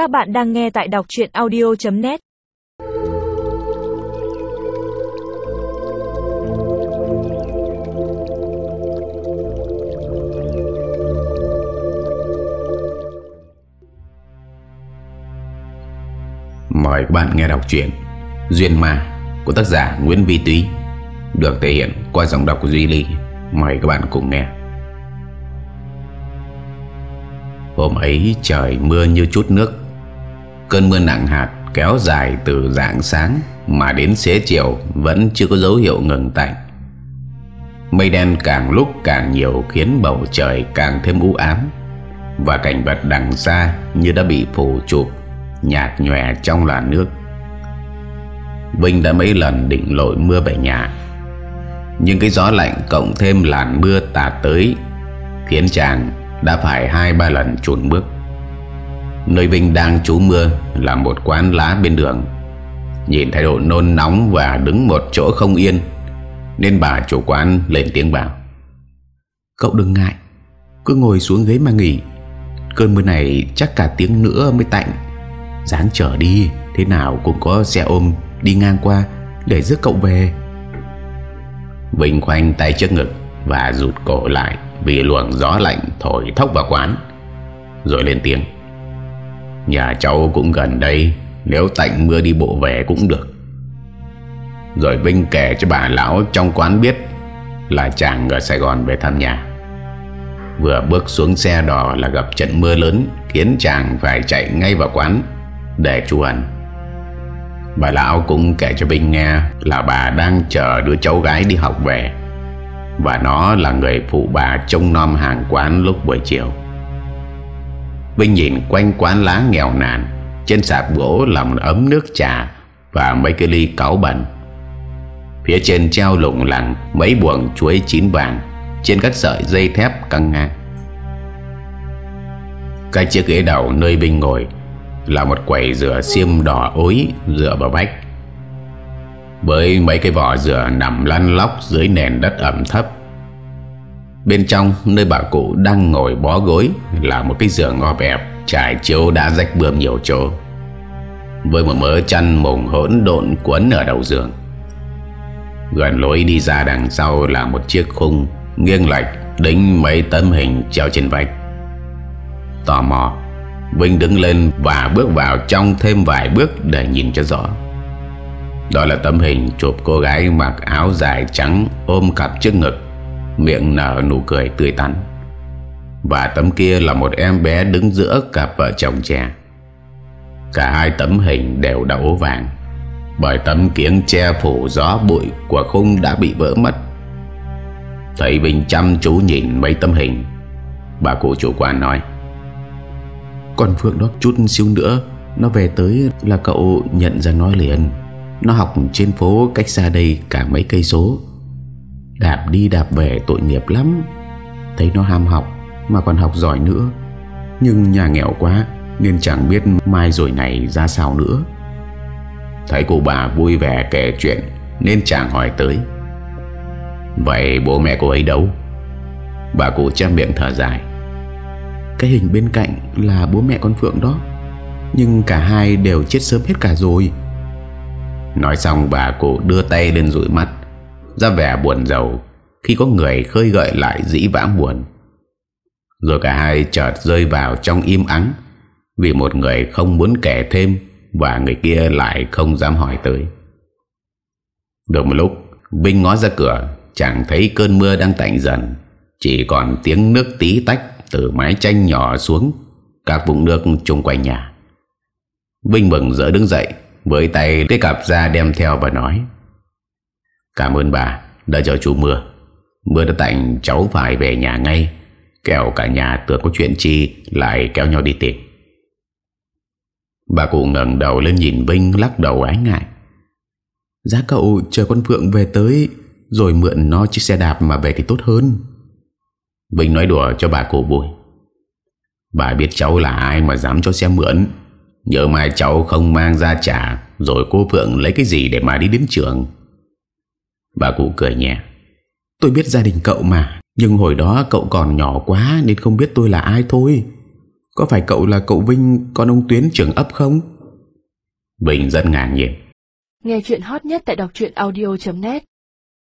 Các bạn đang nghe tại đọc chuyện audio.net Mời các bạn nghe đọc truyện Duyên Ma của tác giả Nguyễn Vi Túy được thể hiện qua giọng đọc của Duy Ly. Mời các bạn cùng nghe. Hôm ấy trời mưa như chút nước Cơn mưa nặng hạt kéo dài từ rạng sáng Mà đến xế chiều vẫn chưa có dấu hiệu ngừng tạnh. Mây đen càng lúc càng nhiều khiến bầu trời càng thêm u ám Và cảnh vật đằng xa như đã bị phủ chụp, Nhạt nhòe trong làn nước. Vinh đã mấy lần định lội mưa về nhà, Nhưng cái gió lạnh cộng thêm làn mưa tạt tới Khiến chàng đã phải hai ba lần chuồn bước. Nơi Vinh đang trú mưa là một quán lá bên đường. Nhìn thái độ nôn nóng và đứng một chỗ không yên, Nên bà chủ quán lên tiếng bảo, Cậu đừng ngại, Cứ ngồi xuống ghế mà nghỉ. Cơn mưa này chắc cả tiếng nữa mới tạnh. Dáng trở đi, Thế nào cũng có xe ôm đi ngang qua Để rước cậu về. Vinh khoanh tay trước ngực Và rụt cổ lại Vì luồng gió lạnh thổi thốc vào quán, Rồi lên tiếng Nhà cháu cũng gần đây, Nếu tạnh mưa đi bộ về cũng được. Rồi Vinh kể cho bà lão trong quán biết Là chàng ở Sài Gòn về thăm nhà. Vừa bước xuống xe đò là gặp trận mưa lớn Khiến chàng phải chạy ngay vào quán Để trú ẩn. Bà lão cũng kể cho Vinh nghe Là bà đang chờ đứa cháu gái đi học về Và nó là người phụ bà trông nom hàng quán lúc buổi chiều. Vinh nhìn quanh quán lá nghèo nàn. Trên sạp gỗ là một ấm nước trà Và mấy cái ly cáu bẩn. Phía trên treo lủng lẳng Mấy buồng chuối chín vàng, Trên các sợi dây thép căng ngang. Cái chiếc ghế đầu nơi Vinh ngồi Là một quầy rửa xiêm đỏ ối Dựa vào vách. Với mấy cái vỏ rửa nằm lăn lóc Dưới nền đất ẩm thấp Bên trong nơi bà cụ đang ngồi bó gối Là một cái giường ngọp ẹp, Trải chiếu đã rách bươm nhiều chỗ. Với một mớ chăn mùng hỗn độn quấn ở đầu giường. Gần lối đi ra đằng sau là một chiếc khung Nghiêng lệch, đính mấy tấm hình treo trên vách. Tò mò, Vinh đứng lên và bước vào trong thêm vài bước để nhìn cho rõ. Đó là tấm hình chụp cô gái mặc áo dài trắng ôm cặp trước ngực. Miệng nở nụ cười tươi tắn. Và tấm kia là một em bé đứng giữa cặp vợ chồng trẻ. Cả hai tấm hình đều đã ố vàng, Bởi tấm kiếng che phủ gió bụi của khung đã bị vỡ mất. Thầy Bình chăm chú nhìn mấy tấm hình. Bà cụ chủ quan nói Còn Phượng đó, chút xíu nữa, Nó về tới là cậu nhận ra nó liền. Nó học trên phố cách xa đây cả mấy cây số. Đạp đi đạp về tội nghiệp lắm. Thấy nó ham học Mà còn học giỏi nữa. Nhưng nhà nghèo quá Nên chẳng biết mai rồi này ra sao nữa. Thấy cụ bà vui vẻ kể chuyện Nên chàng hỏi tới. Vậy bố mẹ cô ấy đâu? Bà cụ chăm miệng thở dài. Cái hình bên cạnh là bố mẹ con Phượng đó. Nhưng cả hai đều chết sớm hết cả rồi. Nói xong bà cụ đưa tay lên rụi mắt ra vẻ buồn giàu khi có người khơi gợi lại dĩ vãng buồn. Rồi cả hai chợt rơi vào trong im ắng vì một người không muốn kể thêm và người kia lại không dám hỏi tới. Được một lúc, Vinh ngó ra cửa, chẳng thấy cơn mưa đang tạnh dần, chỉ còn tiếng nước tí tách từ mái tranh nhỏ xuống các vùng nước chung quanh nhà. Vinh mừng dỡ đứng dậy, với tay lấy cặp ra đem theo và nói Cảm ơn bà, đã cho chú mưa. Mưa đã tạnh cháu phải về nhà ngay. Kẹo cả nhà tưởng có chuyện chi, Lại kéo nhau đi tìm. Bà cụ ngẩng đầu lên nhìn Vinh, lắc đầu ái ngại. Giá cậu chờ con Phượng về tới, Rồi mượn nó chiếc xe đạp mà về thì tốt hơn. Vinh nói đùa cho bà cụ bùi Bà biết cháu là ai mà dám cho xe mượn. Nhớ mai cháu không mang ra trả Rồi cô Phượng lấy cái gì để mà đi đến trường. Bà cụ cười nhẹ. Tôi biết gia đình cậu mà Nhưng hồi đó cậu còn nhỏ quá Nên không biết tôi là ai thôi. Có phải cậu là cậu Vinh Con ông Tuyến trưởng ấp không? Vinh rất ngạc nhiên. Nghe chuyện hot nhất tại đọc audio.net